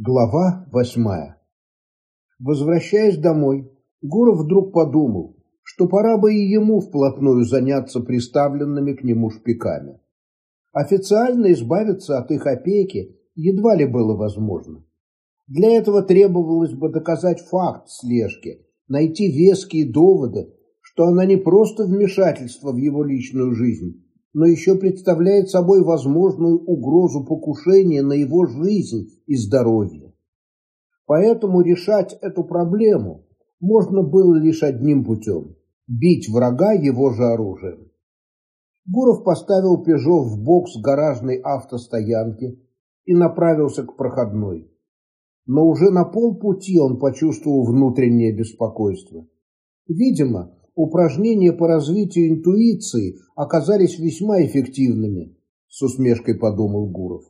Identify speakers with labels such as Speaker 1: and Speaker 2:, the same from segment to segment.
Speaker 1: Глава восьмая. Возвращаясь домой, Гуров вдруг подумал, что пора бы и ему вплотную заняться приставленными к нему шпиками. Официально избавиться от их опеки едва ли было возможно. Для этого требовалось бы доказать факт слежки, найти веские доводы, что она не просто вмешательство в его личную жизнь, но еще представляет собой возможную угрозу покушения на его жизнь и здоровье. Поэтому решать эту проблему можно было лишь одним путем – бить врага его же оружием. Гуров поставил «Пежо» в бокс гаражной автостоянки и направился к проходной. Но уже на полпути он почувствовал внутреннее беспокойство. Видимо, упражнения по развитию интуиции оказались весьма эффективными, с усмешкой подумал Гуров.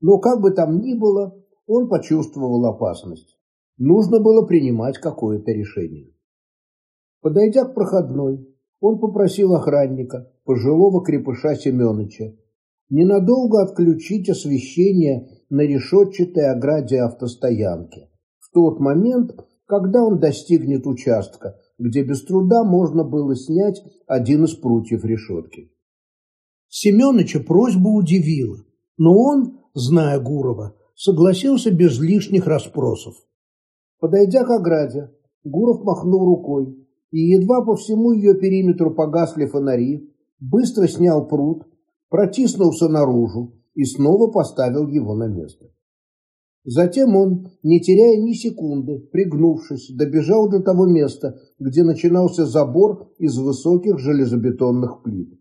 Speaker 1: Но как бы там ни было, он почувствовал опасность. Нужно было принимать какое-то решение. Подойдя к проходной, он попросил охранника, пожилого крепыша Семеновича, ненадолго отключить освещение на решетчатой ограде автостоянки в тот момент, когда он достигнет участка, где без труда можно было снять один из прутьев решетки. Семеновича просьба удивила, но он, зная Гурова, согласился без лишних расспросов. Подойдя к ограде, Гуров махнул рукой, и едва по всему ее периметру погасли фонари, быстро снял пруд, протиснулся наружу и снова поставил его на место. Затем он, не теряя ни секунды, пригнувшись, добежал до того места, где начинался забор из высоких железобетонных плит.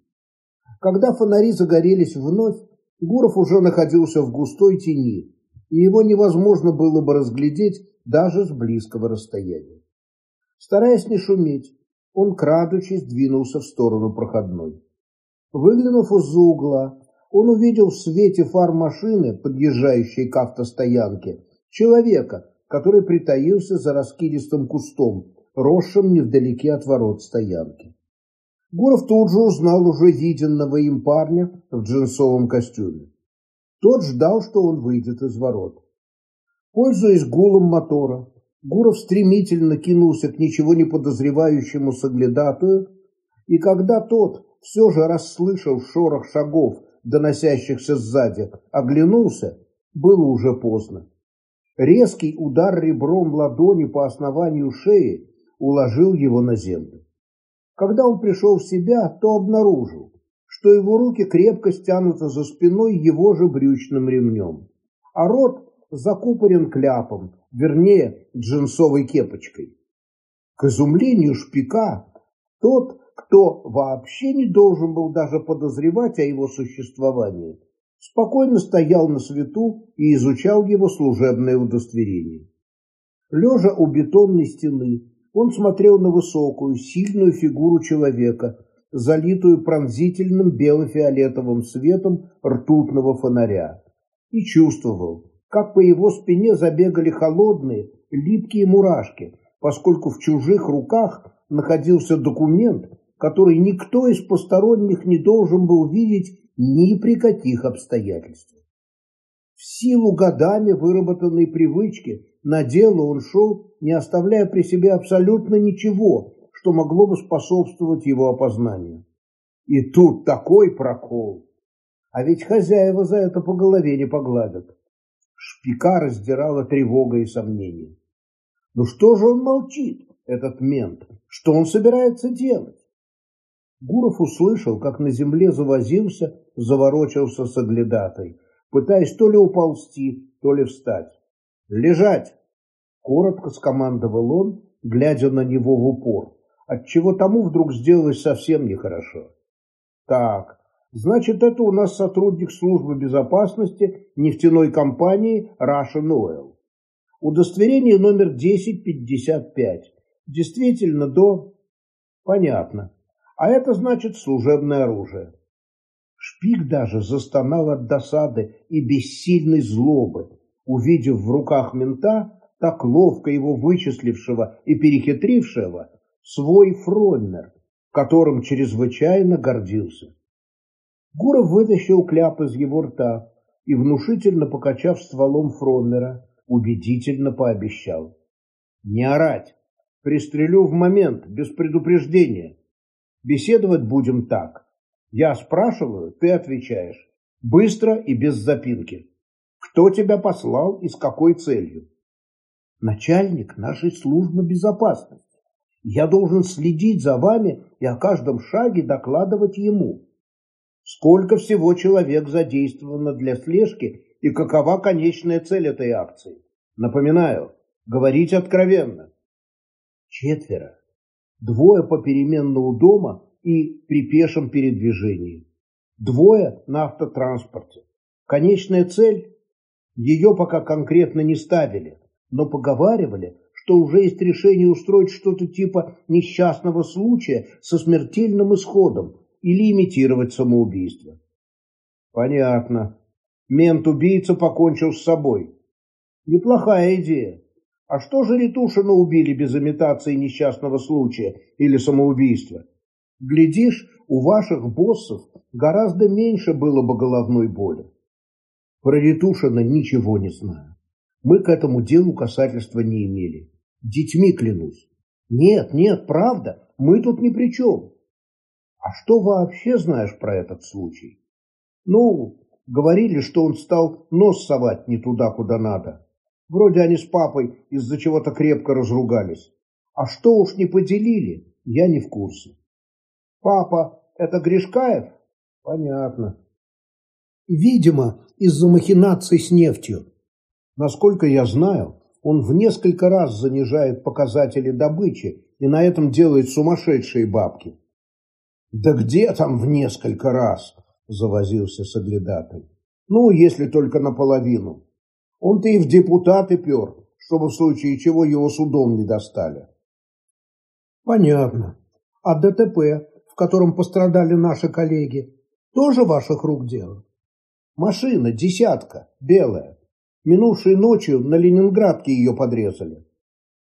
Speaker 1: Когда фонари загорелись вновь, Гуров уже находился в густой тени, и его невозможно было бы разглядеть даже с близкого расстояния. Стараясь не шуметь, он, крадучись, двинулся в сторону проходной. Выглянув из-за угла, он увидел в свете фар машины, подъезжающей к автостоянке, человека, который притаился за раскидистым кустом, росшим невдалеке от ворот стоянки. Гуров тут же узнал уже виденного им парня в джинсовом костюме. Тот ждал, что он выйдет из ворот. Пользуясь гулом мотора, Гуров стремительно кинулся к ничего не подозревающему соглядатую, и когда тот, все же расслышав шорох шагов доносящихся сзади, оглянулся, было уже поздно. Резкий удар ребром ладони по основанию шеи уложил его на землю. Когда он пришел в себя, то обнаружил, что его руки крепко стянуты за спиной его же брючным ремнем, а рот закупорен кляпом, вернее, джинсовой кепочкой. К изумлению шпика, тот, кто вообще не должен был даже подозревать о его существовании, спокойно стоял на свету и изучал его служебное удостоверение. Лежа у бетонной стены, он смотрел на высокую, сильную фигуру человека, залитую пронзительным бело-фиолетовым светом ртутного фонаря, и чувствовал, как по его спине забегали холодные, липкие мурашки, поскольку в чужих руках находился документ, который никто из посторонних не должен был видеть ни при каких обстоятельствах. В силу годами выработанной привычки на дело он шел, не оставляя при себе абсолютно ничего, что могло бы способствовать его опознанию. И тут такой прокол. А ведь хозяева за это по голове не погладят. Шпика раздирала тревога и сомнение. Ну что же он молчит, этот мент? Что он собирается делать? Гуров услышал, как на земле завозился, заворочился с оглядатой, пытаясь то ли уползти, то ли встать. «Лежать!» – коротко скомандовал он, глядя на него в упор, отчего тому вдруг сделалось совсем нехорошо. «Так, значит, это у нас сотрудник службы безопасности нефтяной компании Russian Oil. Удостоверение номер 1055. Действительно до...» «Понятно а это значит служебное оружие. Шпик даже застонал от досады и бессильной злобы, увидев в руках мента, так ловко его вычислившего и перехитрившего, свой фроннер, которым чрезвычайно гордился. Гуров вытащил кляп из его рта и, внушительно покачав стволом фроннера, убедительно пообещал. Не орать. Пристрелю в момент, без предупреждения. Беседовать будем так. Я спрашиваю, ты отвечаешь. Быстро и без запинки. Кто тебя послал и с какой целью? Начальник нашей службы безопасности. Я должен следить за вами и о каждом шаге докладывать ему. Сколько всего человек задействовано для слежки и какова конечная цель этой акции? Напоминаю, говорить откровенно. Четверо. Двое попеременно у дома и при пешем передвижении. Двое на автотранспорте. Конечная цель? Ее пока конкретно не ставили, но поговаривали, что уже есть решение устроить что-то типа несчастного случая со смертельным исходом или имитировать самоубийство. Понятно. Мент-убийца покончил с собой. Неплохая идея. А что же Ретушина убили без имитации несчастного случая или самоубийства? Глядишь, у ваших боссов гораздо меньше было бы головной боли. Про Ретушина ничего не знаю. Мы к этому делу касательства не имели. Детьми клянусь. Нет, нет, правда, мы тут ни при чем. А что вообще знаешь про этот случай? Ну, говорили, что он стал нос совать не туда, куда надо. Вроде они с папой из-за чего-то крепко разругались. А что уж не поделили, я не в курсе. Папа, это Гришкаев? Понятно. Видимо, из-за махинаций с нефтью. Насколько я знаю, он в несколько раз занижает показатели добычи и на этом делает сумасшедшие бабки. Да где там в несколько раз? Завозился соглядатай. Ну, если только наполовину. Он-то и в депутаты пер, чтобы в случае чего его судом не достали. Понятно. А ДТП, в котором пострадали наши коллеги, тоже ваших рук дело? Машина, десятка, белая. Минувшей ночью на Ленинградке ее подрезали.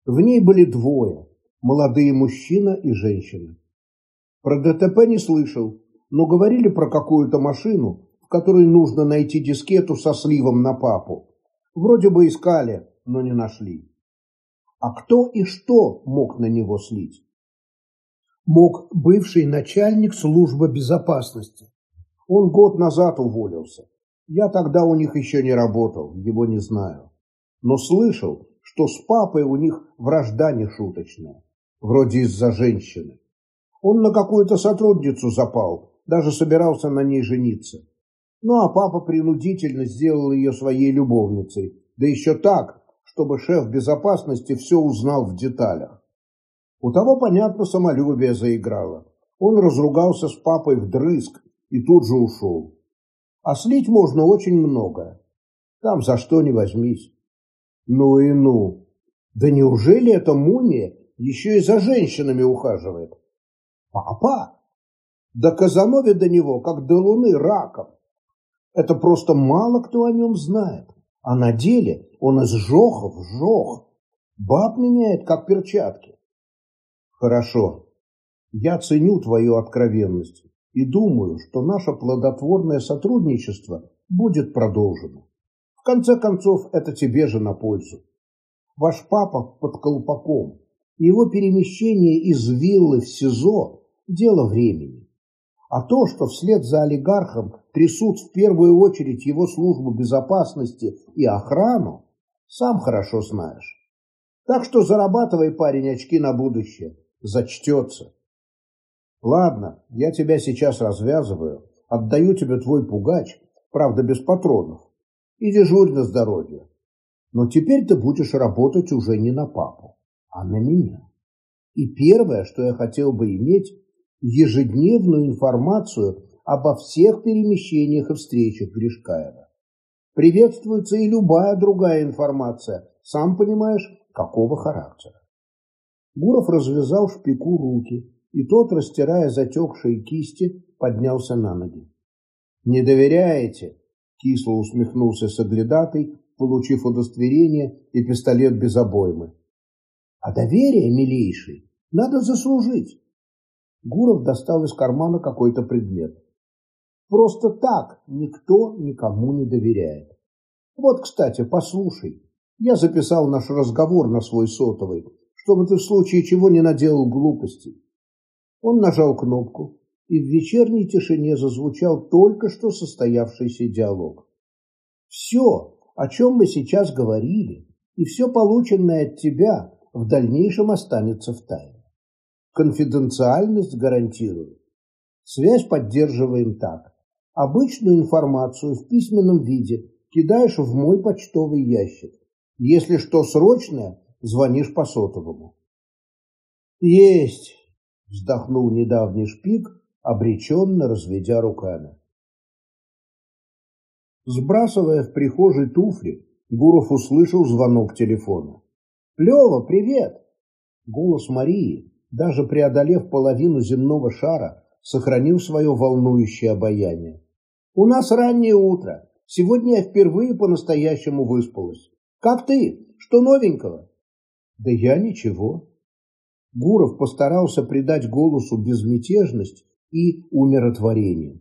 Speaker 1: В ней были двое, молодые мужчина и женщина. Про ДТП не слышал, но говорили про какую-то машину, в которой нужно найти дискету со сливом на папу. Вроде бы искали, но не нашли. А кто и что мог на него слить? Мог бывший начальник службы безопасности. Он год назад уволился. Я тогда у них еще не работал, его не знаю. Но слышал, что с папой у них вражда нешуточная, вроде из-за женщины. Он на какую-то сотрудницу запал, даже собирался на ней жениться. Ну а папа принудительно сделал ее своей любовницей, да еще так, чтобы шеф безопасности все узнал в деталях. У того, понятно, самолюбие заиграло. Он разругался с папой вдрызг и тут же ушел. А слить можно очень много. Там за что не возьмись. Ну и ну. Да неужели эта мумия еще и за женщинами ухаживает? Папа? Да Казанове до него, как до луны, раком. Это просто мало кто о нем знает. А на деле он из жохов жох. Баб меняет, как перчатки. Хорошо. Я ценю твою откровенность и думаю, что наше плодотворное сотрудничество будет продолжено. В конце концов, это тебе же на пользу. Ваш папа под колпаком. Его перемещение из виллы в СИЗО – дело времени. А то, что вслед за олигархом трясут в первую очередь его службу безопасности и охрану, сам хорошо знаешь. Так что зарабатывай, парень, очки на будущее. Зачтется. Ладно, я тебя сейчас развязываю, отдаю тебе твой пугач, правда без патронов, и дежурь на здоровье. Но теперь ты будешь работать уже не на папу, а на меня. И первое, что я хотел бы иметь, ежедневную информацию обо всех перемещениях и встречах Гришкаева. Приветствуется и любая другая информация, сам понимаешь, какого характера. Гуров развязал шпику руки, и тот, растирая затекшие кисти, поднялся на ноги. «Не доверяете?» – кисло усмехнулся соглядатый, получив удостоверение и пистолет без обоймы. «А доверие, милейший, надо заслужить. Гуров достал из кармана какой-то предмет. Просто так никто никому не доверяет. Вот, кстати, послушай. Я записал наш разговор на свой сотовый, чтобы ты в случае чего не наделал глупостей. Он нажал кнопку, и в вечерней тишине зазвучал только что состоявшийся диалог. Все, о чем мы сейчас говорили, и все полученное от тебя в дальнейшем останется в тайне. Конфиденциальность гарантирую. Связь поддерживаем так. Обычную информацию в письменном виде кидаешь в мой почтовый ящик. Если что срочное, звонишь по сотовому. Есть, вздохнул недавний шпик, обреченно разведя руками. Сбрасывая в прихожей туфли, Гуров услышал звонок телефона. «Лева, привет!» Голос Марии, даже преодолев половину земного шара, сохранил свое волнующее обаяние. «У нас раннее утро. Сегодня я впервые по-настоящему выспалась. Как ты? Что новенького?» «Да я ничего». Гуров постарался придать голосу безмятежность и умиротворение.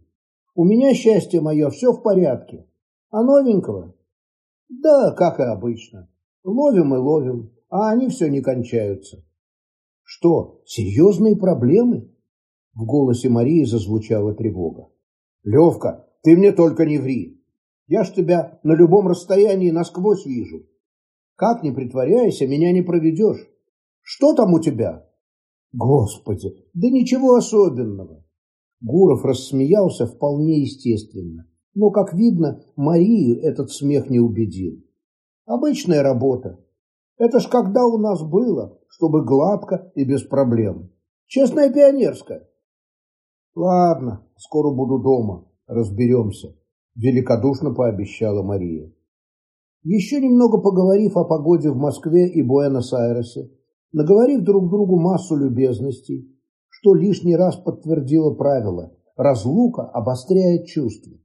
Speaker 1: «У меня, счастье мое, все в порядке. А новенького?» «Да, как и обычно. Ловим и ловим, а они все не кончаются». «Что, серьезные проблемы?» В голосе Марии зазвучала тревога. «Левка, ты мне только не ври. Я ж тебя на любом расстоянии насквозь вижу. Как не притворяйся, меня не проведешь. Что там у тебя?» «Господи, да ничего особенного. Гуров рассмеялся вполне естественно, но, как видно, Марию этот смех не убедил. Обычная работа. Это ж когда у нас было, чтобы гладко и без проблем. Честная пионерская. Ладно, скоро буду дома, разберемся, великодушно пообещала Мария. Еще немного поговорив о погоде в Москве и Буэнос-Айресе, наговорив друг другу массу любезностей, что лишний раз подтвердило правило «разлука обостряет чувства».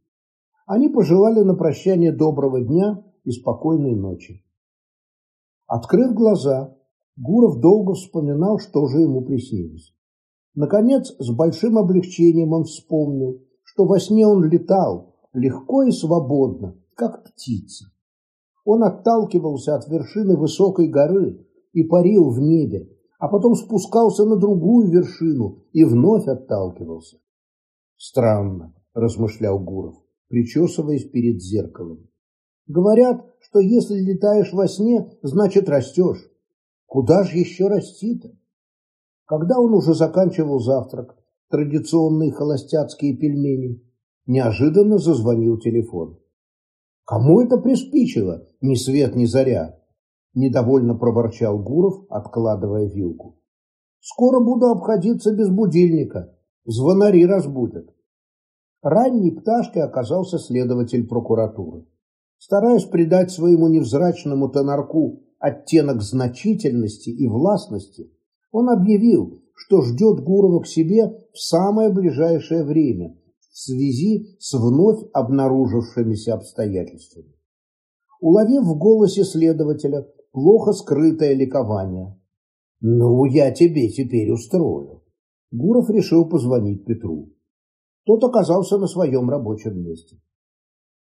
Speaker 1: Они пожелали на прощание доброго дня и спокойной ночи. Открыв глаза, Гуров долго вспоминал, что же ему приснилось. Наконец, с большим облегчением он вспомнил, что во сне он летал легко и свободно, как птица. Он отталкивался от вершины высокой горы и парил в небе, а потом спускался на другую вершину и вновь отталкивался. Странно, размышлял Гуров, причесываясь перед зеркалом. Говорят, что если летаешь во сне, значит растешь. Куда же еще расти-то? Когда он уже заканчивал завтрак, традиционные холостяцкие пельмени, неожиданно зазвонил телефон. Кому это приспичило, ни свет, ни заря? Недовольно проворчал Гуров, откладывая вилку. Скоро буду обходиться без будильника. Звонари разбудят. Ранней пташкой оказался следователь прокуратуры. Стараясь придать своему невзрачному тонарку оттенок значительности и властности, он объявил, что ждет Гурова к себе в самое ближайшее время в связи с вновь обнаружившимися обстоятельствами. Уловив в голосе следователя плохо скрытое ликование. «Ну, я тебе теперь устрою». Гуров решил позвонить Петру. Тот оказался на своем рабочем месте.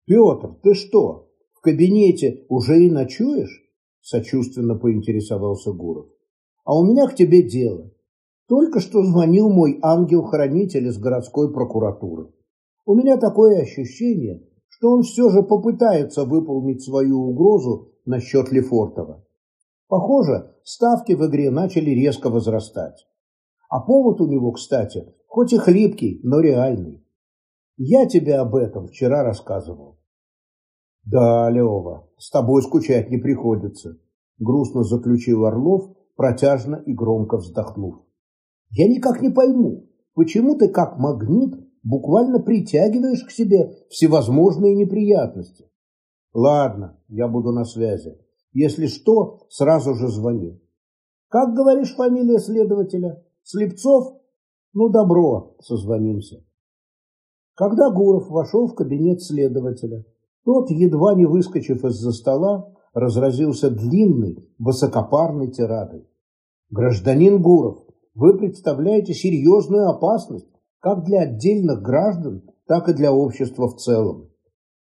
Speaker 1: «Петр, ты что, в кабинете уже и ночуешь?» Сочувственно поинтересовался Гуров. «А у меня к тебе дело. Только что звонил мой ангел-хранитель из городской прокуратуры. У меня такое ощущение, что он все же попытается выполнить свою угрозу насчет Лефортова. Похоже, ставки в игре начали резко возрастать. А повод у него, кстати, хоть и хлипкий, но реальный. Я тебе об этом вчера рассказывал. Да, Лева, с тобой скучать не приходится, грустно заключил Орлов, протяжно и громко вздохнув. Я никак не пойму, почему ты как магнит буквально притягиваешь к себе всевозможные неприятности. Ладно, я буду на связи. Если что, сразу же звони. Как говоришь фамилия следователя? Слепцов? Ну, добро, созвонимся. Когда Гуров вошел в кабинет следователя, тот, едва не выскочив из-за стола, разразился длинной, высокопарной тирадой. Гражданин Гуров, вы представляете серьезную опасность как для отдельных граждан, так и для общества в целом.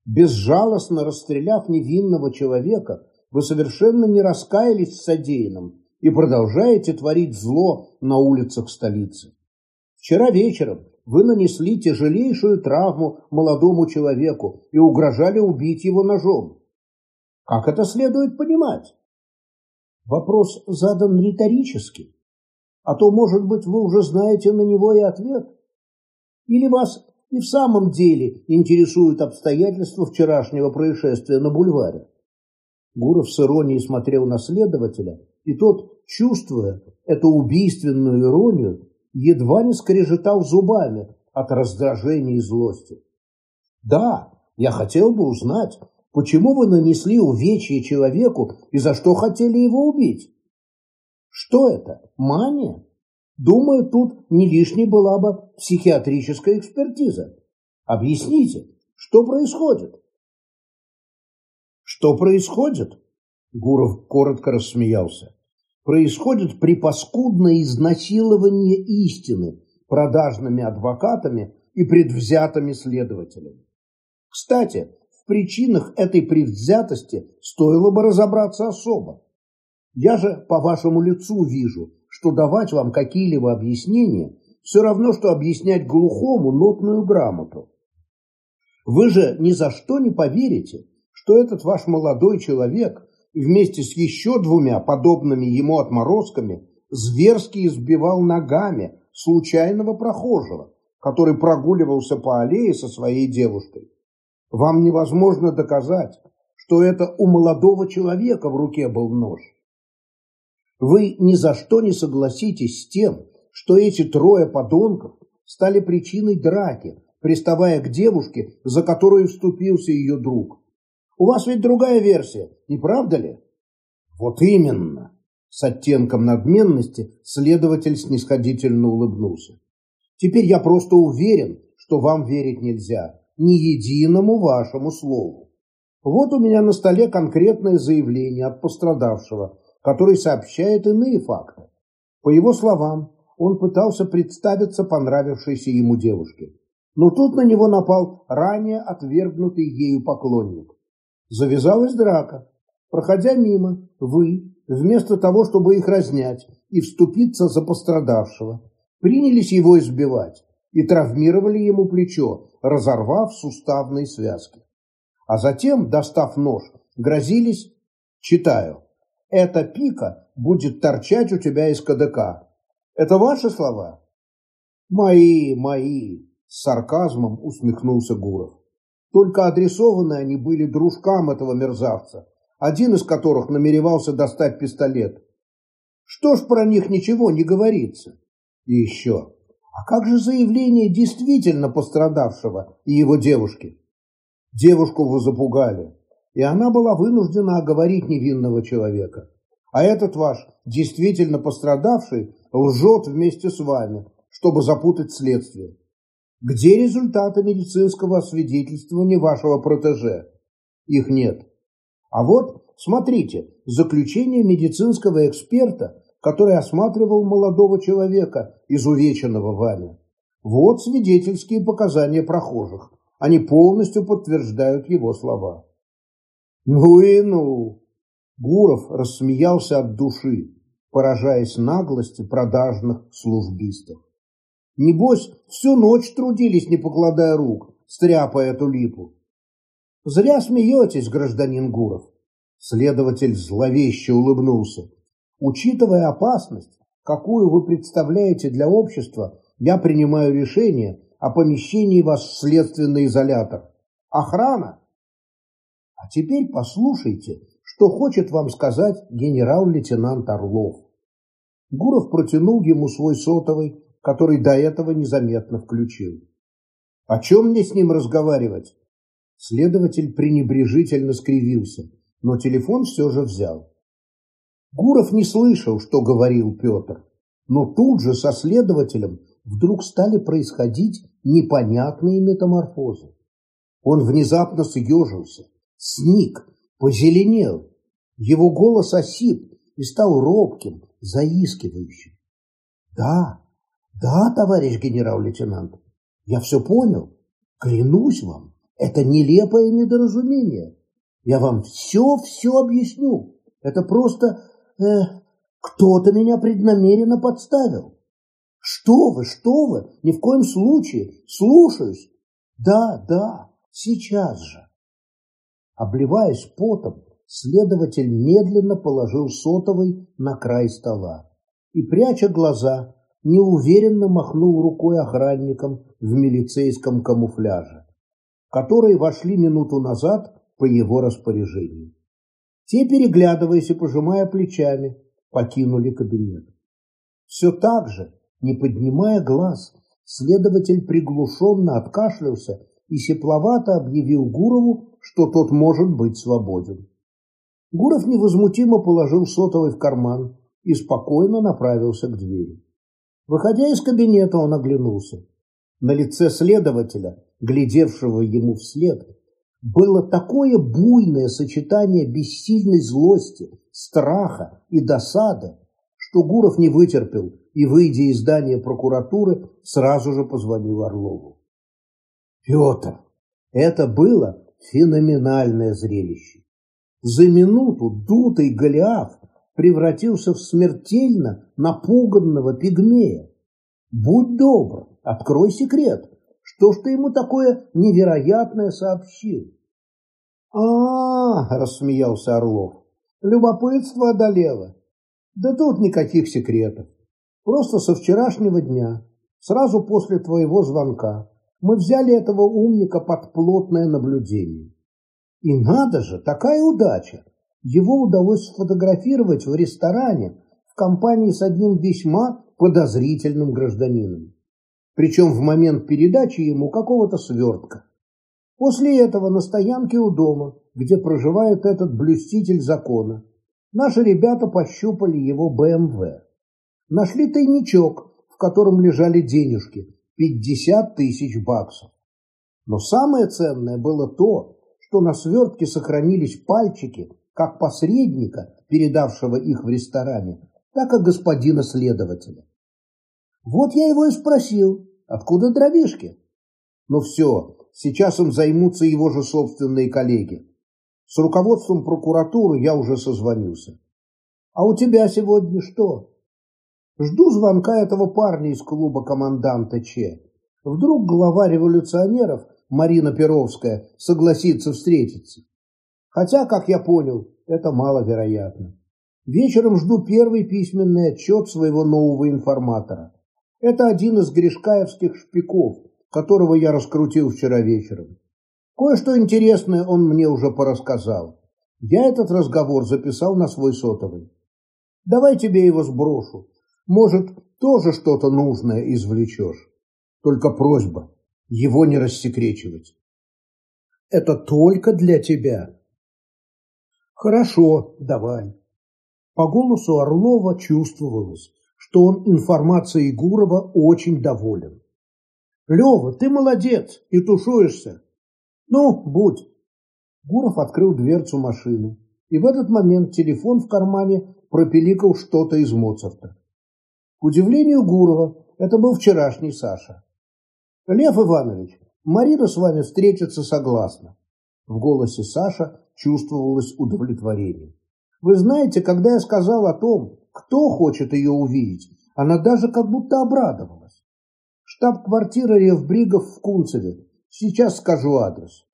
Speaker 1: Безжалостно расстреляв невинного человека, вы совершенно не раскаялись в содеянном и продолжаете творить зло на улицах столицы. Вчера вечером вы нанесли тяжелейшую травму молодому человеку и угрожали убить его ножом. Как это следует понимать? Вопрос задан риторически, а то, может быть, вы уже знаете на него и ответ. Или вас и в самом деле интересуют обстоятельства вчерашнего происшествия на бульваре? Гуров с иронией смотрел на следователя, и тот, чувствуя эту убийственную иронию, едва не скрежетал зубами от раздражения и злости. «Да, я хотел бы узнать, почему вы нанесли увечье человеку и за что хотели его убить? Что это, мания? Думаю, тут не лишней была бы психиатрическая экспертиза. Объясните, что происходит?» Что происходит? Гуров коротко рассмеялся. Происходит припаскудное изнасилование истины продажными адвокатами и предвзятыми следователями. Кстати, в причинах этой предвзятости стоило бы разобраться особо. Я же по вашему лицу вижу, что давать вам какие-либо объяснения все равно, что объяснять глухому нотную грамоту. Вы же ни за что не поверите, что этот ваш молодой человек вместе с еще двумя подобными ему отморозками зверски избивал ногами случайного прохожего, который прогуливался по аллее со своей девушкой. Вам невозможно доказать, что это у молодого человека в руке был нож. Вы ни за что не согласитесь с тем, что эти трое подонков стали причиной драки, приставая к девушке, за которую вступился ее друг. У вас ведь другая версия, не правда ли? Вот именно. С оттенком надменности следователь снисходительно улыбнулся. Теперь я просто уверен, что вам верить нельзя ни единому вашему слову. Вот у меня на столе конкретное заявление от пострадавшего, который сообщает иные факты. По его словам, он пытался представиться понравившейся ему девушке. Но тут на него напал ранее отвергнутый ею поклонник. Завязалась драка. Проходя мимо, вы, вместо того, чтобы их разнять и вступиться за пострадавшего, принялись его избивать и травмировали ему плечо, разорвав суставные связки. А затем, достав нож, грозились, читаю, «Эта пика будет торчать у тебя из КДК». Это ваши слова? Мои, мои, с сарказмом усмехнулся Гуров. Только адресованы они были дружкам этого мерзавца, один из которых намеревался достать пистолет. Что ж про них ничего не говорится? И еще, а как же заявление действительно пострадавшего и его девушки? Девушку вы запугали, и она была вынуждена оговорить невинного человека. А этот ваш, действительно пострадавший, лжет вместе с вами, чтобы запутать следствие. Где результаты медицинского освидетельствования вашего протеже? Их нет. А вот, смотрите, заключение медицинского эксперта, который осматривал молодого человека, изувеченного вами. Вот свидетельские показания прохожих. Они полностью подтверждают его слова. Ну и ну! Гуров рассмеялся от души, поражаясь наглости продажных службистов. Небось, всю ночь трудились, не покладая рук, стряпая эту липу. Зря смеетесь, гражданин Гуров. Следователь зловеще улыбнулся. Учитывая опасность, какую вы представляете для общества, я принимаю решение о помещении вас в следственный изолятор. Охрана? А теперь послушайте, что хочет вам сказать генерал-лейтенант Орлов. Гуров протянул ему свой сотовый, который до этого незаметно включил. О чем мне с ним разговаривать? Следователь пренебрежительно скривился, но телефон все же взял. Гуров не слышал, что говорил Петр, но тут же со следователем вдруг стали происходить непонятные метаморфозы. Он внезапно съежился, сник, позеленел. Его голос осип и стал робким, заискивающим. Да, да, товарищ генерал-лейтенант, я все понял. Клянусь вам, это нелепое недоразумение. Я вам все-все объясню. Это просто э, кто-то меня преднамеренно подставил. Что вы, что вы, ни в коем случае, слушаюсь. Да, да, сейчас же. Обливаясь потом, следователь медленно положил сотовый на край стола и, пряча глаза, неуверенно махнул рукой охранникам в милицейском камуфляже, которые вошли минуту назад по его распоряжению. Те, переглядываясь и пожимая плечами, покинули кабинет. Все так же, не поднимая глаз, следователь приглушенно откашлялся и сепловато объявил Гурову, что тот может быть свободен. Гуров невозмутимо положил сотовый в карман и спокойно направился к двери. Выходя из кабинета, он оглянулся. На лице следователя, глядевшего ему вслед, было такое буйное сочетание бессильной злости, страха и досады, что Гуров не вытерпел и, выйдя из здания прокуратуры, сразу же позвонил Орлову. Петр, это было феноменальное зрелище. За минуту дутый Голиаф превратился в смертельно напуганного пигмея. Будь добр, открой секрет. Что ж ты ему такое невероятное сообщил? А, -а, -а рассмеялся Орлов. Любопытство одолело. Да тут никаких секретов. Просто со вчерашнего дня, сразу после твоего звонка, мы взяли этого умника под плотное наблюдение. И надо же, такая удача! Его удалось сфотографировать в ресторане в компании с одним весьма подозрительным гражданином. Причем в момент передачи ему какого-то свертка. После этого на стоянке у дома, где проживает этот блюститель закона, наши ребята пощупали его БМВ. Нашли тайничок, в котором лежали денежки, 50 тысяч баксов. Но самое ценное было то, что на свертке сохранились пальчики как посредника, передавшего их в ресторане, так и господина следователя. Вот я его и спросил, откуда дровишки? Ну все, сейчас им займутся его же собственные коллеги. С руководством прокуратуры я уже созвонился. А у тебя сегодня что? Жду звонка этого парня из клуба команданта Че. Вдруг глава революционеров Марина Перовская согласится встретиться. Хотя, как я понял, это маловероятно. Вечером жду первый письменный отчет своего нового информатора. Это один из гришкаевских шпиков, которого я раскрутил вчера вечером. Кое-что интересное он мне уже порассказал. Я этот разговор записал на свой сотовый. Давай тебе его сброшу. Может, тоже что-то нужное извлечешь. Только просьба, его не рассекречивать. Это только для тебя. Хорошо, давай. По голосу Орлова чувствовалось, что он информацией Гурова очень доволен. Лева, ты молодец и тушуешься. Ну, будь. Гуров открыл дверцу машины, и в этот момент телефон в кармане пропиликал что-то из Моцарта. К удивлению Гурова, это был вчерашний Саша. «Лев Иванович, Марина с вами встретиться согласна». В голосе Саша чувствовалось удовлетворение. «Вы знаете, когда я сказал о том, кто хочет ее увидеть, она даже как будто обрадовалась. Штаб-квартира Ревбригов в Кунцеве. Сейчас скажу адрес».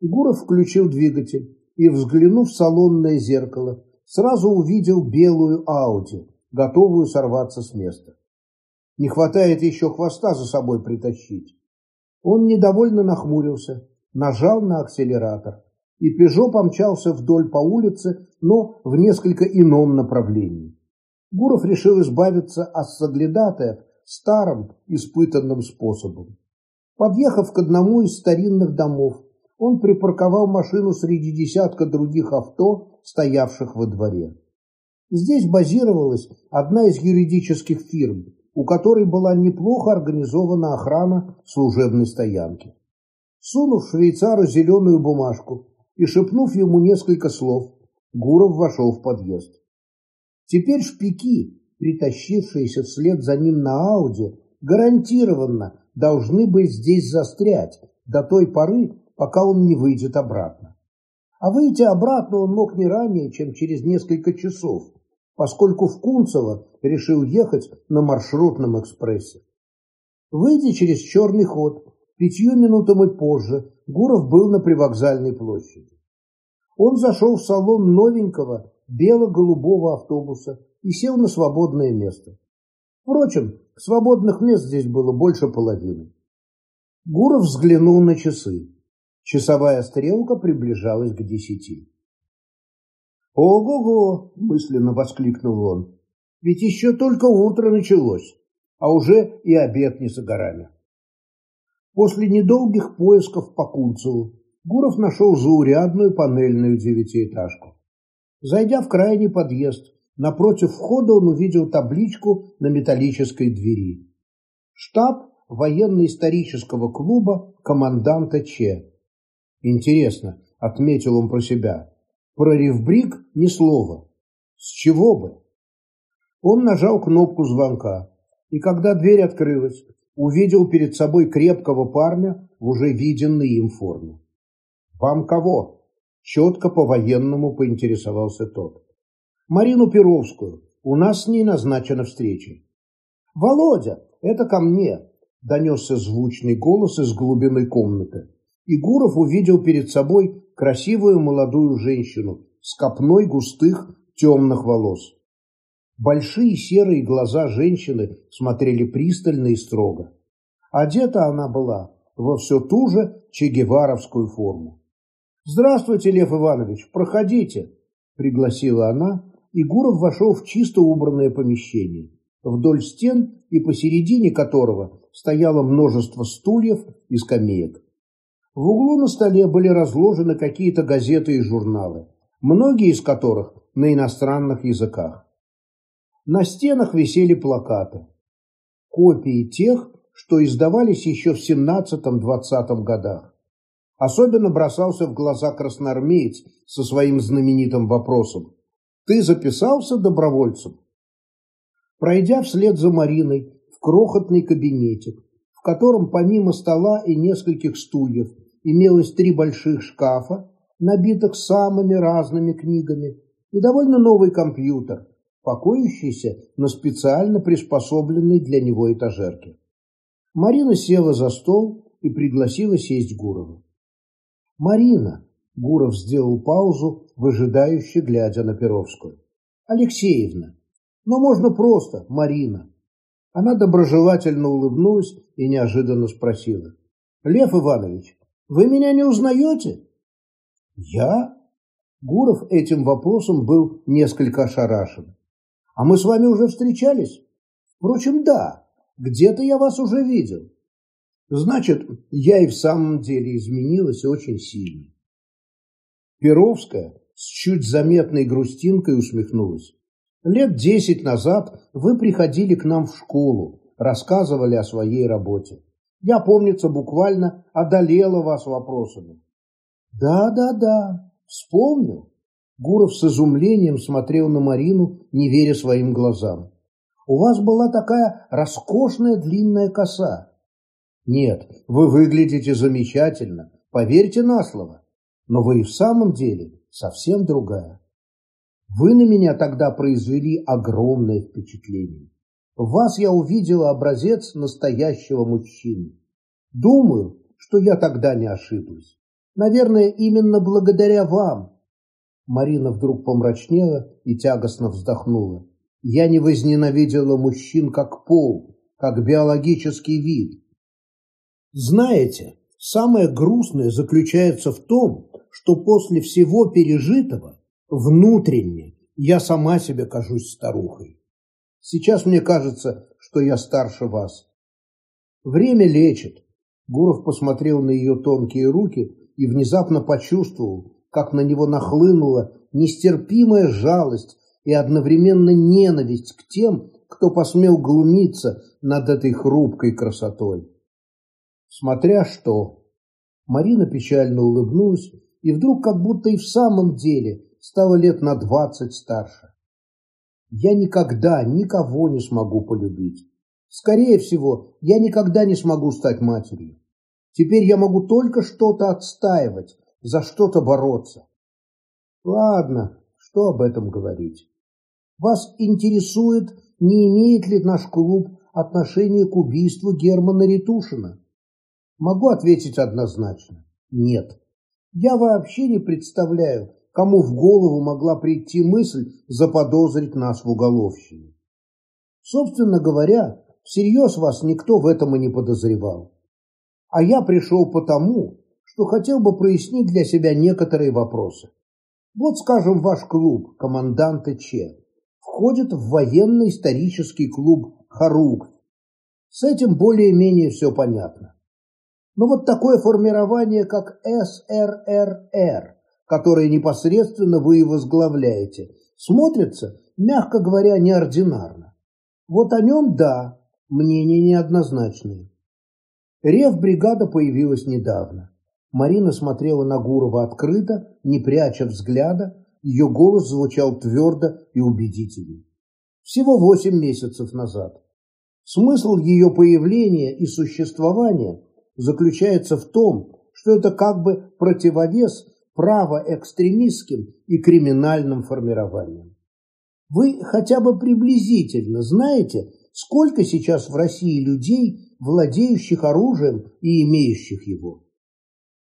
Speaker 1: Гуров включил двигатель и, взглянув в салонное зеркало, сразу увидел белую Ауди, готовую сорваться с места. Не хватает еще хвоста за собой притащить. Он недовольно нахмурился, нажал на акселератор, и Пежо помчался вдоль по улице, но в несколько ином направлении. Гуров решил избавиться от соглядатаев старым, испытанным способом. Подъехав к одному из старинных домов, он припарковал машину среди десятка других авто, стоявших во дворе. Здесь базировалась одна из юридических фирм, у которой была неплохо организована охрана служебной стоянки. Сунув швейцару зеленую бумажку и шепнув ему несколько слов, Гуров вошел в подъезд. Теперь шпики, притащившиеся вслед за ним на Ауди, гарантированно должны быть здесь застрять до той поры, пока он не выйдет обратно. а выйти обратно он мог не ранее, чем через несколько часов, поскольку в Кунцево решил ехать на маршрутном экспрессе. Выйдя через черный ход, пятью минутами позже Гуров был на привокзальной площади. Он зашел в салон новенького бело-голубого автобуса и сел на свободное место. Впрочем, свободных мест здесь было больше половины. Гуров взглянул на часы. Часовая стрелка приближалась к десяти. «Ого-го!» – мысленно воскликнул он. «Ведь еще только утро началось, а уже и обед не за горами». После недолгих поисков по Кунцеву Гуров нашел заурядную панельную девятиэтажку. Зайдя в крайний подъезд, напротив входа он увидел табличку на металлической двери. Штаб военно-исторического клуба команданта Че. Интересно, отметил он про себя. Про ревбрик ни слова. С чего бы? Он нажал кнопку звонка, и когда дверь открылась, увидел перед собой крепкого парня в уже виденной им форме. «Вам кого?» – четко по-военному поинтересовался тот. «Марину Перовскую. У нас с ней назначена встреча». «Володя, это ко мне!» – донесся звучный голос из глубины комнаты и Гуров увидел перед собой красивую молодую женщину с копной густых темных волос. Большие серые глаза женщины смотрели пристально и строго. Одета она была во все ту же чегеваровскую форму. «Здравствуйте, Лев Иванович, проходите!» – пригласила она, и Гуров вошел в чисто убранное помещение, вдоль стен и посередине которого стояло множество стульев и скамеек. В углу на столе были разложены какие-то газеты и журналы, многие из которых на иностранных языках. На стенах висели плакаты, копии тех, что издавались еще в 17-20 годах. Особенно бросался в глаза красноармеец со своим знаменитым вопросом «Ты записался добровольцем?» Пройдя вслед за Мариной в крохотный кабинетик, в котором помимо стола и нескольких стульев имелось три больших шкафа, набитых самыми разными книгами, и довольно новый компьютер, покоящийся на специально приспособленной для него этажерке. Марина села за стол и пригласила сесть Гурова. «Марина!» – Гуров сделал паузу, выжидающе глядя на Перовскую. «Алексеевна! Но можно просто Марина!» Она доброжелательно улыбнулась и неожиданно спросила. «Лев Иванович, вы меня не узнаете? Я? Гуров этим вопросом был несколько ошарашен. А мы с вами уже встречались? Впрочем, да, где-то я вас уже видел. Значит, я и в самом деле изменилась очень сильно. Перовская с чуть заметной грустинкой усмехнулась. Лет десять назад вы приходили к нам в школу, рассказывали о своей работе. Я, помнится, буквально одолела вас вопросами. Да, да, да, вспомнил. Гуров с изумлением смотрел на Марину, не веря своим глазам. У вас была такая роскошная длинная коса. Нет, вы выглядите замечательно, поверьте на слово. Но вы и в самом деле совсем другая. Вы на меня тогда произвели огромное впечатление. В вас я увидела образец настоящего мужчины. Думаю, что я тогда не ошиблась. Наверное, именно благодаря вам. Марина вдруг помрачнела и тягостно вздохнула. Я не возненавидела мужчин как пол, как биологический вид. Знаете, самое грустное заключается в том, что после всего пережитого внутренне я сама себе кажусь старухой. Сейчас мне кажется, что я старше вас. Время лечит. Гуров посмотрел на ее тонкие руки и внезапно почувствовал, как на него нахлынула нестерпимая жалость и одновременно ненависть к тем, кто посмел глумиться над этой хрупкой красотой. Смотря что. Марина печально улыбнулась и вдруг как будто и в самом деле стала лет на двадцать старше. Я никогда никого не смогу полюбить. Скорее всего, я никогда не смогу стать матерью. Теперь я могу только что-то отстаивать, за что-то бороться. Ладно, что об этом говорить? Вас интересует, не имеет ли наш клуб отношения к убийству Германа Ретушина? Могу ответить однозначно. Нет. Я вообще не представляю, кому в голову могла прийти мысль заподозрить нас в уголовщине. Собственно говоря, всерьез вас никто в этом и не подозревал. А я пришел потому, что хотел бы прояснить для себя некоторые вопросы. Вот, скажем, ваш клуб «Команданты Че» входит в военно-исторический клуб «Харук». С этим более-менее все понятно. Но вот такое формирование, как СРРР, которое непосредственно вы и возглавляете, смотрится, мягко говоря, неординарно. Вот о нем, да, мнения неоднозначные. Рев-бригада появилась недавно. Марина смотрела на Гурова открыто, не пряча взгляда, ее голос звучал твердо и убедительно. Всего восемь месяцев назад. Смысл ее появления и существования заключается в том, что это как бы противовес правоэкстремистским и криминальным формированиям. Вы хотя бы приблизительно знаете, сколько сейчас в России людей, владеющих оружием и имеющих его?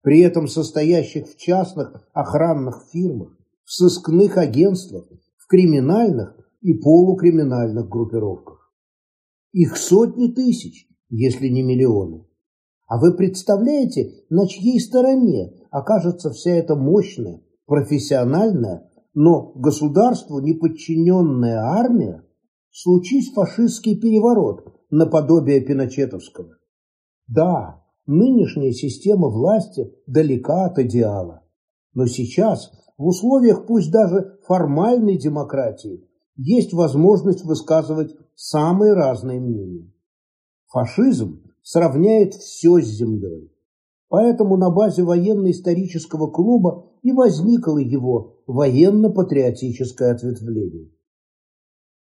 Speaker 1: При этом состоящих в частных охранных фирмах, в сыскных агентствах, в криминальных и полукриминальных группировках. Их сотни тысяч, если не миллионы. А вы представляете, на чьей стороне окажется вся эта мощная, профессиональная, но государству неподчиненная армия, случись фашистский переворот наподобие Пиночетовского? Да, нынешняя система власти далека от идеала. Но сейчас в условиях пусть даже формальной демократии есть возможность высказывать самые разные мнения. Фашизм сравняет все с землей. Поэтому на базе военно-исторического клуба и возникло его военно-патриотическое ответвление.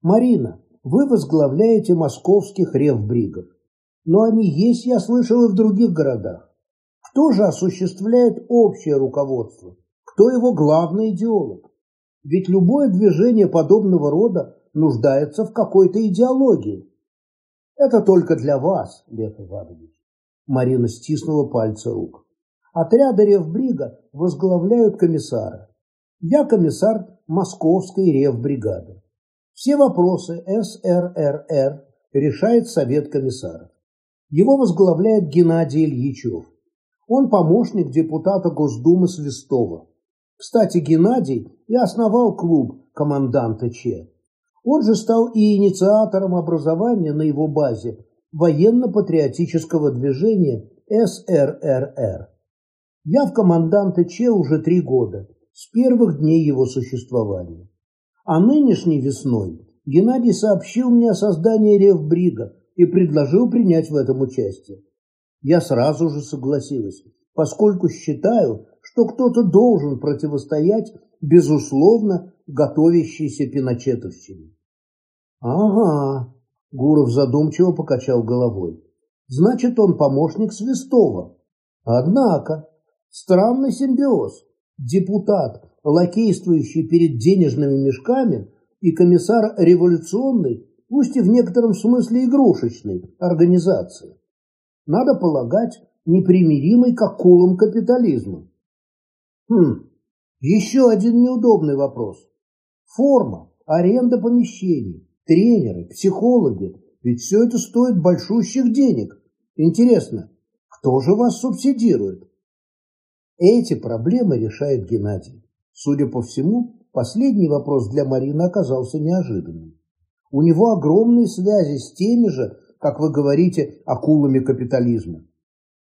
Speaker 1: Марина, вы возглавляете московских ревбригов, но они есть, я слышал, и в других городах. Кто же осуществляет общее руководство? Кто его главный идеолог? Ведь любое движение подобного рода нуждается в какой-то идеологии. Это только для вас, Лев Иванович. Марина стиснула пальцы рук. Отряды ревбрига возглавляют комиссара. Я комиссар Московской ревбригады. Все вопросы СРРР решает Совет комиссаров. Его возглавляет Геннадий Ильичев. Он помощник депутата Госдумы Свистова. Кстати, Геннадий и основал клуб команданта Че. Он же стал и инициатором образования на его базе военно-патриотического движения СРРР. Я в команданте Че уже три года, с первых дней его существования. А нынешней весной Геннадий сообщил мне о создании Ревбрига и предложил принять в этом участие. Я сразу же согласилась, поскольку считаю, что кто-то должен противостоять, безусловно, готовящейся пиночетовщине. Ага, Гуров задумчиво покачал головой. Значит, он помощник Свистова. Однако, странный симбиоз. Депутат, лакействующий перед денежными мешками, и комиссар революционной, пусть и в некотором смысле игрушечной, организации. Надо полагать, непримиримый к акулам капитализма. Хм, еще один неудобный вопрос. Форма, аренда помещений, тренеры, психологи, ведь все это стоит большущих денег. Интересно, кто же вас субсидирует? Эти проблемы решает Геннадий. Судя по всему, последний вопрос для Марины оказался неожиданным. У него огромные связи с теми же, как вы говорите, акулами капитализма.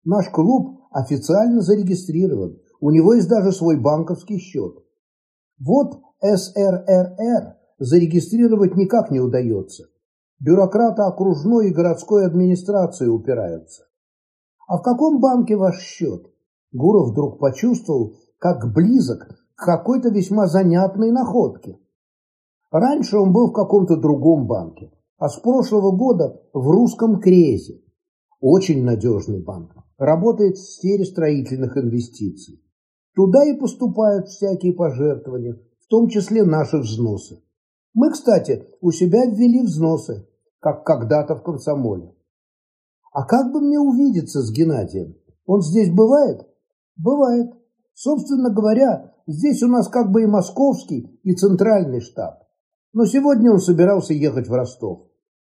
Speaker 1: Наш клуб официально зарегистрирован, у него есть даже свой банковский счет. Вот СРРР зарегистрировать никак не удается. Бюрократы окружной и городской администрации упираются. А в каком банке ваш счет? Гуров вдруг почувствовал, как близок к какой-то весьма занятной находке. Раньше он был в каком-то другом банке, а с прошлого года в русском Крезе. Очень надежный банк, работает в сфере строительных инвестиций. Туда и поступают всякие пожертвования, в том числе наши взносы. Мы, кстати, у себя ввели взносы, как когда-то в комсомоле. А как бы мне увидеться с Геннадием? Он здесь бывает? Бывает. Собственно говоря, здесь у нас как бы и московский, и центральный штаб. Но сегодня он собирался ехать в Ростов.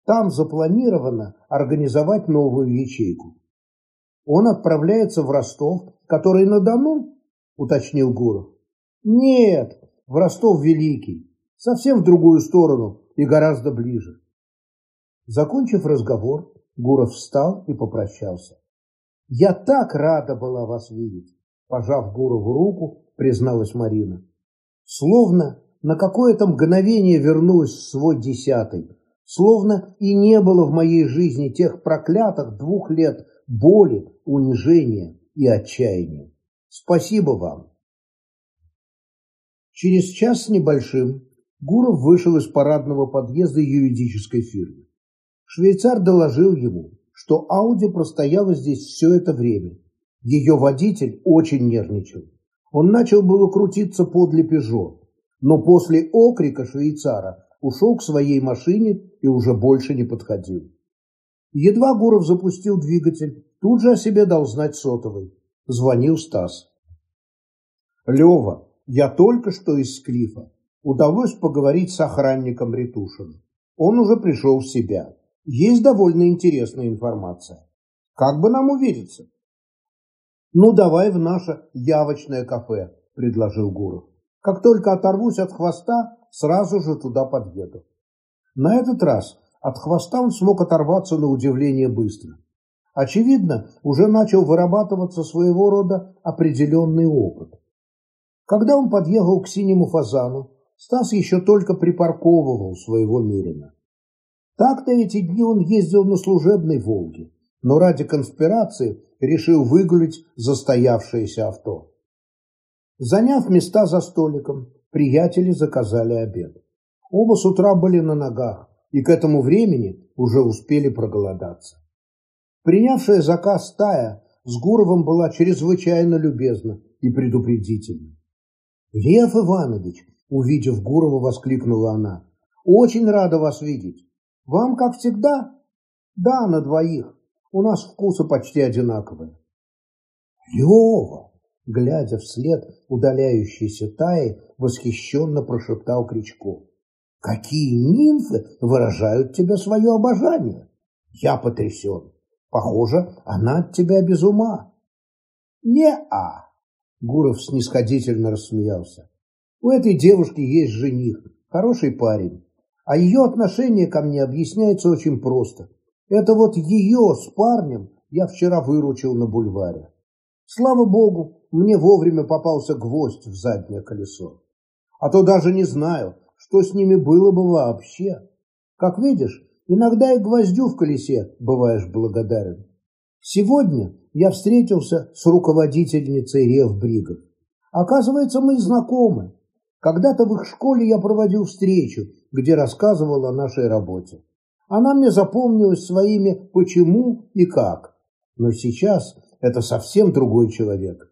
Speaker 1: Там запланировано организовать новую ячейку. Он отправляется в Ростов, который на Дону, уточнил Гуров. Нет, в Ростов Великий, совсем в другую сторону и гораздо ближе. Закончив разговор, Гуров встал и попрощался. «Я так рада была вас видеть!» Пожав Гурову руку, призналась Марина. Словно на какое-то мгновение вернулась в свой десятый. Словно и не было в моей жизни тех проклятых двух лет боли, унижения и отчаяния. Спасибо вам. Через час с небольшим Гуров вышел из парадного подъезда юридической фирмы. Швейцар доложил ему, что Ауди простояла здесь все это время. Ее водитель очень нервничал. Он начал было крутиться подле Пежо, но после окрика швейцара ушел к своей машине и уже больше не подходил. Едва Гуров запустил двигатель, тут же о себе дал знать сотовый. Звонил Стас. «Лева, я только что из Склифа. Удалось поговорить с охранником Ретушиным. Он уже пришел в себя есть довольно интересная информация. Как бы нам увериться? Ну, давай в наше явочное кафе, предложил Гуров. Как только оторвусь от хвоста, сразу же туда подъеду. На этот раз от хвоста он смог оторваться на удивление быстро. Очевидно, уже начал вырабатываться своего рода определенный опыт. Когда он подъехал к синему фазану, Стас еще только припарковывал своего Мерина. Так-то эти дни он ездил на служебной «Волге», но ради конспирации решил выгулить застоявшееся авто. Заняв места за столиком, приятели заказали обед. Оба с утра были на ногах и к этому времени уже успели проголодаться. Принявшая заказ Тая с Гуровым была чрезвычайно любезна и предупредительна. «Лев Иванович!» – увидев Гурова, воскликнула она. «Очень рада вас видеть. Вам, как всегда? Да, на двоих. У нас вкусы почти одинаковые. Лева, глядя вслед удаляющейся Таи, восхищенно прошептал Кричко. Какие нимфы выражают тебе свое обожание? Я потрясен. Похоже, она от тебя без ума. Не-а. Гуров снисходительно рассмеялся. У этой девушки есть жених, хороший парень. А ее отношение ко мне объясняется очень просто. Это вот ее с парнем я вчера выручил на бульваре. Слава богу, мне вовремя попался гвоздь в заднее колесо. А то даже не знаю, что с ними было бы вообще. Как видишь, иногда и гвоздю в колесе бываешь благодарен. Сегодня я встретился с руководительницей Ревбригов. Оказывается, мы знакомы. Когда-то в их школе я проводил встречу, где рассказывал о нашей работе. Она мне запомнилась своими «почему» и «как». Но сейчас это совсем другой человек.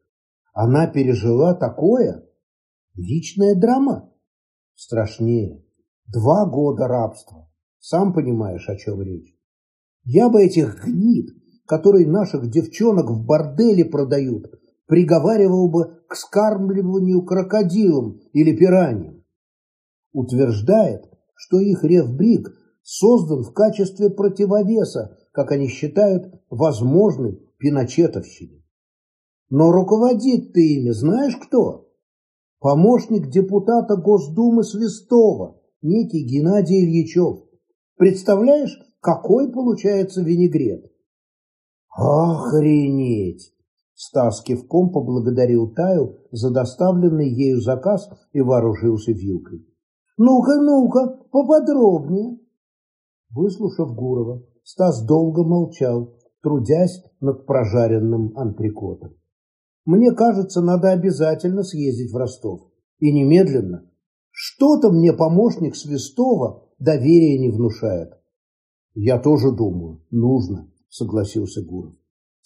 Speaker 1: Она пережила такое? Личная драма? Страшнее. Два года рабства. Сам понимаешь, о чем речь. Я бы этих гнид, которые наших девчонок в борделе продают, приговаривал бы к скармливанию крокодилам или пираньям. Утверждает, что их ревбриг создан в качестве противовеса, как они считают, возможной пиночетовщине. Но руководит ты ими знаешь кто? Помощник депутата Госдумы Свистова, некий Геннадий Ильичев. Представляешь, какой получается винегрет? Охренеть! Стас кивком поблагодарил Таю за доставленный ею заказ и вооружился вилкой. «Ну-ка, ну-ка, поподробнее!» Выслушав Гурова, Стас долго молчал, трудясь над прожаренным антрикотом. «Мне кажется, надо обязательно съездить в Ростов. И немедленно. Что-то мне помощник Свистова доверия не внушает». «Я тоже думаю, нужно», — согласился Гуров.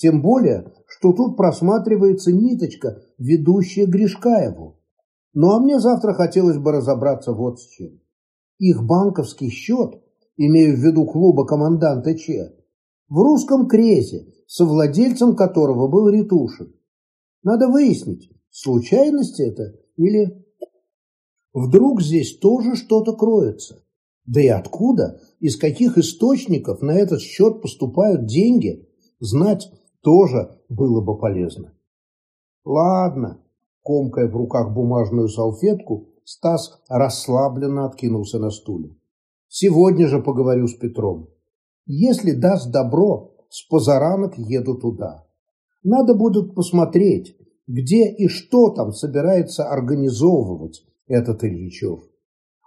Speaker 1: Тем более, что тут просматривается ниточка, ведущая Гришкаеву. Ну а мне завтра хотелось бы разобраться вот с чем. Их банковский счет, имею в виду клуба команданта Че, в русском крезе, совладельцем которого был Ритушин. Надо выяснить, случайность это или... Вдруг здесь тоже что-то кроется. Да и откуда, из каких источников на этот счет поступают деньги, знать тоже было бы полезно. Ладно, комкая в руках бумажную салфетку, Стас расслабленно откинулся на стуле. Сегодня же поговорю с Петром. Если даст добро, с позаранок еду туда. Надо будет посмотреть, где и что там собирается организовывать этот Ильичев.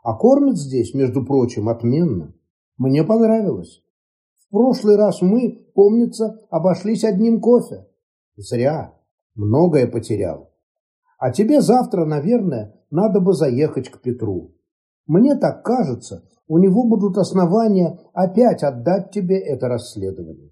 Speaker 1: А кормят здесь, между прочим, отменно. Мне понравилось. В прошлый раз мы, помнится, обошлись одним кофе. Зря. Многое потерял. А тебе завтра, наверное, надо бы заехать к Петру. Мне так кажется, у него будут основания опять отдать тебе это расследование.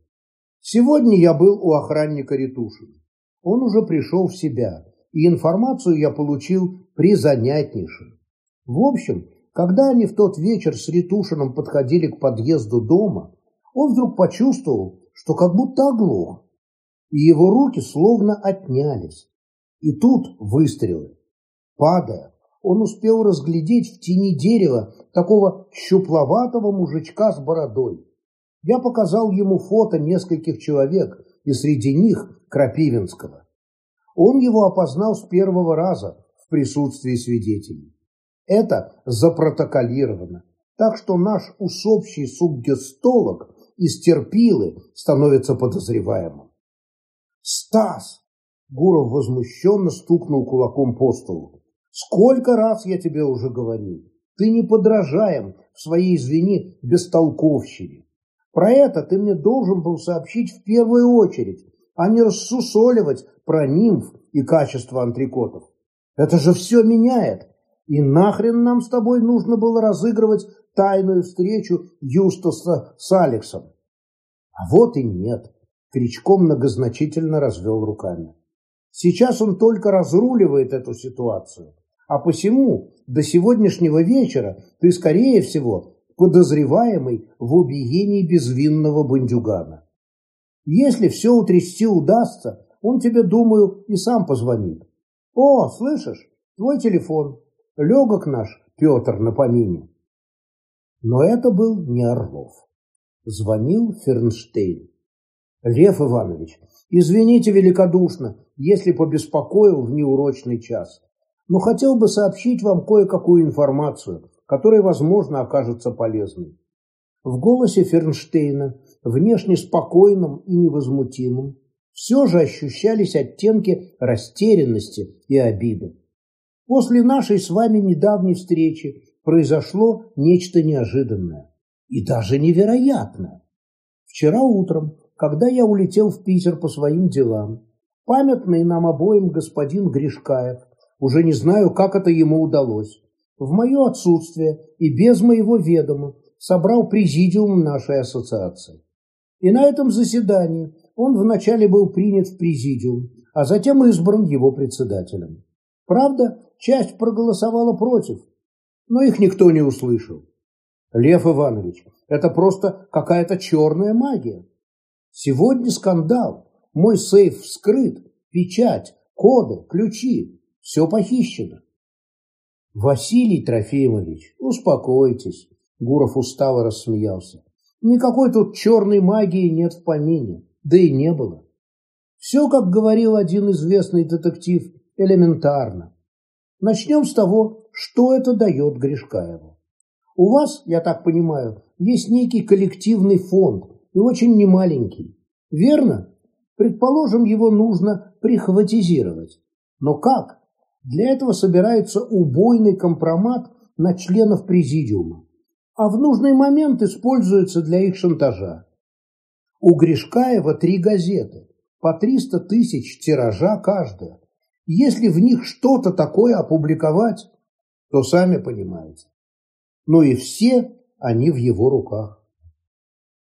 Speaker 1: Сегодня я был у охранника Ретушина. Он уже пришел в себя, и информацию я получил призанятнейшую. В общем, когда они в тот вечер с Ретушиным подходили к подъезду дома, он вдруг почувствовал, что как будто оглох, и его руки словно отнялись. И тут выстрелы. Падая, он успел разглядеть в тени дерева такого щупловатого мужичка с бородой. Я показал ему фото нескольких человек, и среди них Крапивинского. Он его опознал с первого раза в присутствии свидетелей. Это запротоколировано, так что наш усопший субгестолог из терпилы становится подозреваемым. «Стас!» – Гуров возмущенно стукнул кулаком по столу. «Сколько раз я тебе уже говорил, ты не подражаем в своей, извини, бестолковщине. Про это ты мне должен был сообщить в первую очередь, а не рассусоливать про нимф и качество антрикотов. Это же все меняет. И нахрен нам с тобой нужно было разыгрывать тайную встречу Юстаса с Алексом? А вот и нет. Кричко многозначительно развел руками. Сейчас он только разруливает эту ситуацию. А посему до сегодняшнего вечера ты, скорее всего, подозреваемый в убиении безвинного бандюгана. Если все утрясти удастся, он тебе, думаю, и сам позвонит. О, слышишь, твой телефон. Легок наш Петр на помине. Но это был не Орлов. Звонил Фернштейн. Лев Иванович, извините великодушно, если побеспокоил в неурочный час, но хотел бы сообщить вам кое-какую информацию, которая, возможно, окажется полезной. В голосе Фернштейна, внешне спокойным и невозмутимым, все же ощущались оттенки растерянности и обиды. После нашей с вами недавней встречи произошло нечто неожиданное и даже невероятное. Вчера утром, когда я улетел в Питер по своим делам, памятный нам обоим господин Гришкаев, уже не знаю, как это ему удалось, в мое отсутствие и без моего ведома собрал президиум нашей ассоциации. И на этом заседании он вначале был принят в президиум, а затем избран его председателем. Правда, часть проголосовала против, но их никто не услышал. Лев Иванович, это просто какая-то черная магия. Сегодня скандал. Мой сейф вскрыт, печать, коды, ключи. Все похищено. Василий Трофимович, успокойтесь. Гуров устало рассмеялся. Никакой тут черной магии нет в помине, да и не было. Все, как говорил один известный детектив, элементарно. Начнем с того, что это дает Гришкаеву. У вас, я так понимаю, есть некий коллективный фонд, и очень немаленький. Верно? Предположим, его нужно прихватизировать. Но как? Для этого собирается убойный компромат на членов президиума а в нужный момент используется для их шантажа. У Гришкаева три газеты, по 300 тысяч тиража каждая. Если в них что-то такое опубликовать, то сами понимаете. Ну и все они в его руках.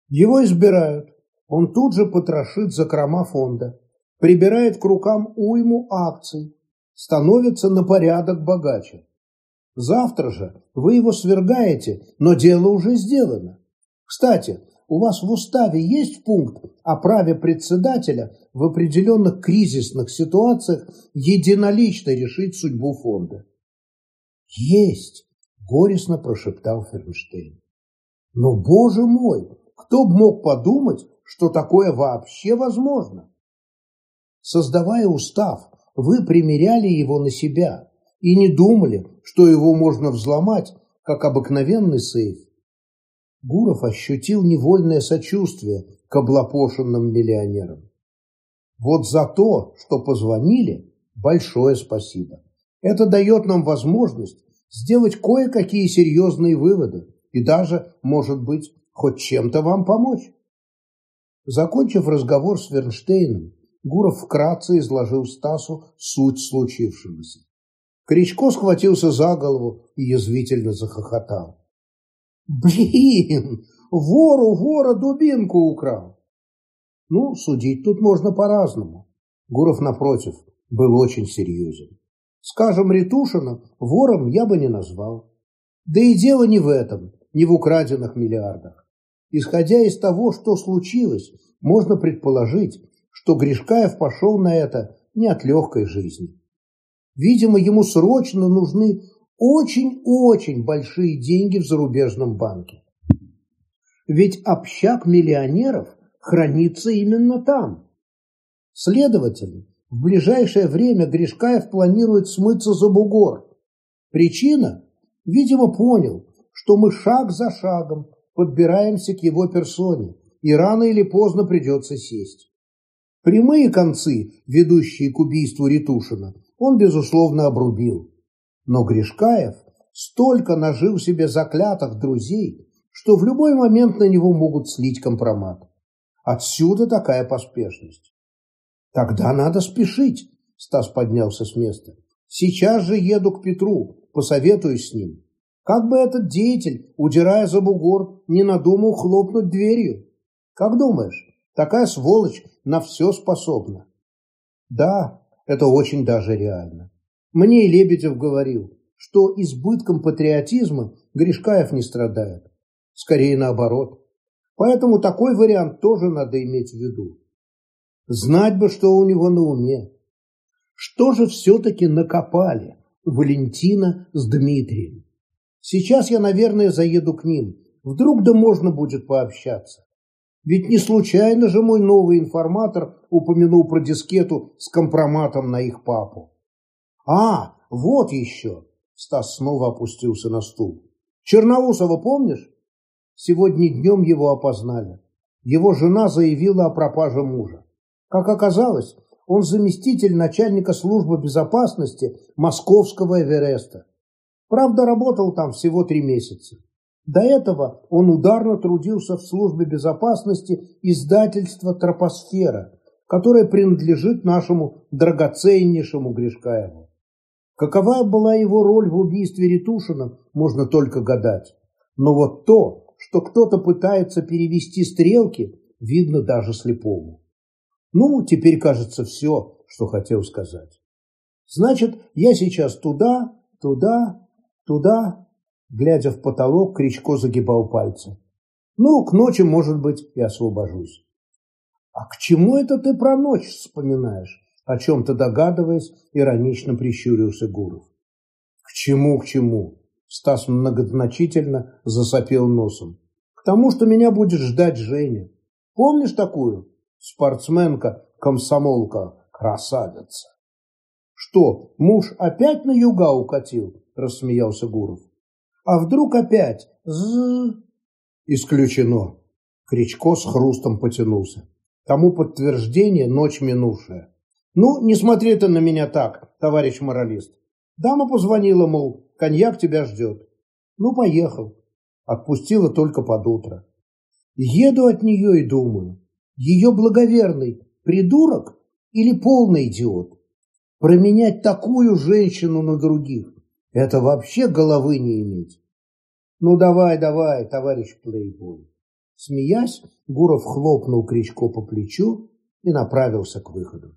Speaker 1: Его избирают, Он тут же потрошит закрома фонда, прибирает к рукам уйму акций, становится на порядок богаче. Завтра же вы его свергаете, но дело уже сделано. Кстати, у вас в уставе есть пункт о праве председателя в определенных кризисных ситуациях единолично решить судьбу фонда? Есть, горестно прошептал Фернштейн. Но, боже мой, кто бы мог подумать, что такое вообще возможно? Создавая устав, вы примеряли его на себя и не думали, что его можно взломать, как обыкновенный сейф. Гуров ощутил невольное сочувствие к облапошенным миллионерам. Вот за то, что позвонили, большое спасибо. Это дает нам возможность сделать кое-какие серьезные выводы и даже, может быть, хоть чем-то вам помочь. Закончив разговор с Вернштейном, Гуров вкратце изложил Стасу суть случившегося. Кричко схватился за голову и язвительно захохотал. Блин, вору вора дубинку украл. Ну, судить тут можно по-разному. Гуров, напротив, был очень серьезен. Скажем, Ретушина вором я бы не назвал. Да и дело не в этом, не в украденных миллиардах. Исходя из того, что случилось, можно предположить, что Гришкаев пошел на это не от легкой жизни. Видимо, ему срочно нужны очень-очень большие деньги в зарубежном банке. Ведь общак миллионеров хранится именно там. Следовательно, в ближайшее время Гришкаев планирует смыться за бугор. Причина? Видимо, понял, что мы шаг за шагом подбираемся к его персоне, и рано или поздно придется сесть. Прямые концы, ведущие к убийству Ретушина, он, безусловно, обрубил. Но Гришкаев столько нажил себе заклятых друзей, что в любой момент на него могут слить компромат. Отсюда такая поспешность. Тогда надо спешить, Стас поднялся с места. Сейчас же еду к Петру, посоветуюсь с ним. Как бы этот деятель, удирая за бугор, не надумал хлопнуть дверью? Как думаешь, такая сволочь на все способна? Да, это очень даже реально. Мне и Лебедев говорил, что избытком патриотизма Гришкаев не страдает. Скорее наоборот. Поэтому такой вариант тоже надо иметь в виду. Знать бы, что у него на уме. Что же все-таки накопали Валентина с Дмитрием? Сейчас я, наверное, заеду к ним. Вдруг да можно будет пообщаться. Ведь не случайно же мой новый информатор упомянул про дискету с компроматом на их папу. А, вот еще. Стас снова опустился на стул. Черноусова помнишь? Сегодня днем его опознали. Его жена заявила о пропаже мужа. Как оказалось, он заместитель начальника службы безопасности московского Эвереста. Правда, работал там всего три месяца. До этого он ударно трудился в службе безопасности издательства «Тропосфера», которое принадлежит нашему драгоценнейшему Гришкаеву. Какова была его роль в убийстве Ретушина, можно только гадать. Но вот то, что кто-то пытается перевести стрелки, видно даже слепому. Ну, теперь кажется все, что хотел сказать. Значит, я сейчас туда, туда, туда, глядя в потолок, Кричко загибал пальцы. Ну, к ночи, может быть, и освобожусь. А к чему это ты про ночь вспоминаешь? о чем-то догадываясь, иронично прищурился Гуров. К чему, к чему? Стас многозначительно засопел носом. К тому, что меня будет ждать Женя. Помнишь такую? Спортсменка, комсомолка, красавица. Что, муж опять на юга укатил? Рассмеялся Гуров. А вдруг опять? З... Исключено. Кричко с хрустом потянулся. Тому подтверждение ночь минувшая. Ну, не смотри ты на меня так, товарищ моралист. Дама позвонила, мол, коньяк тебя ждет. Ну, поехал. Отпустила только под утро. Еду от нее и думаю, ее благоверный придурок или полный идиот? Променять такую женщину на других – это вообще головы не иметь. Ну, давай, давай, товарищ плейбой. Смеясь, Гуров хлопнул Кричко по плечу и направился к выходу.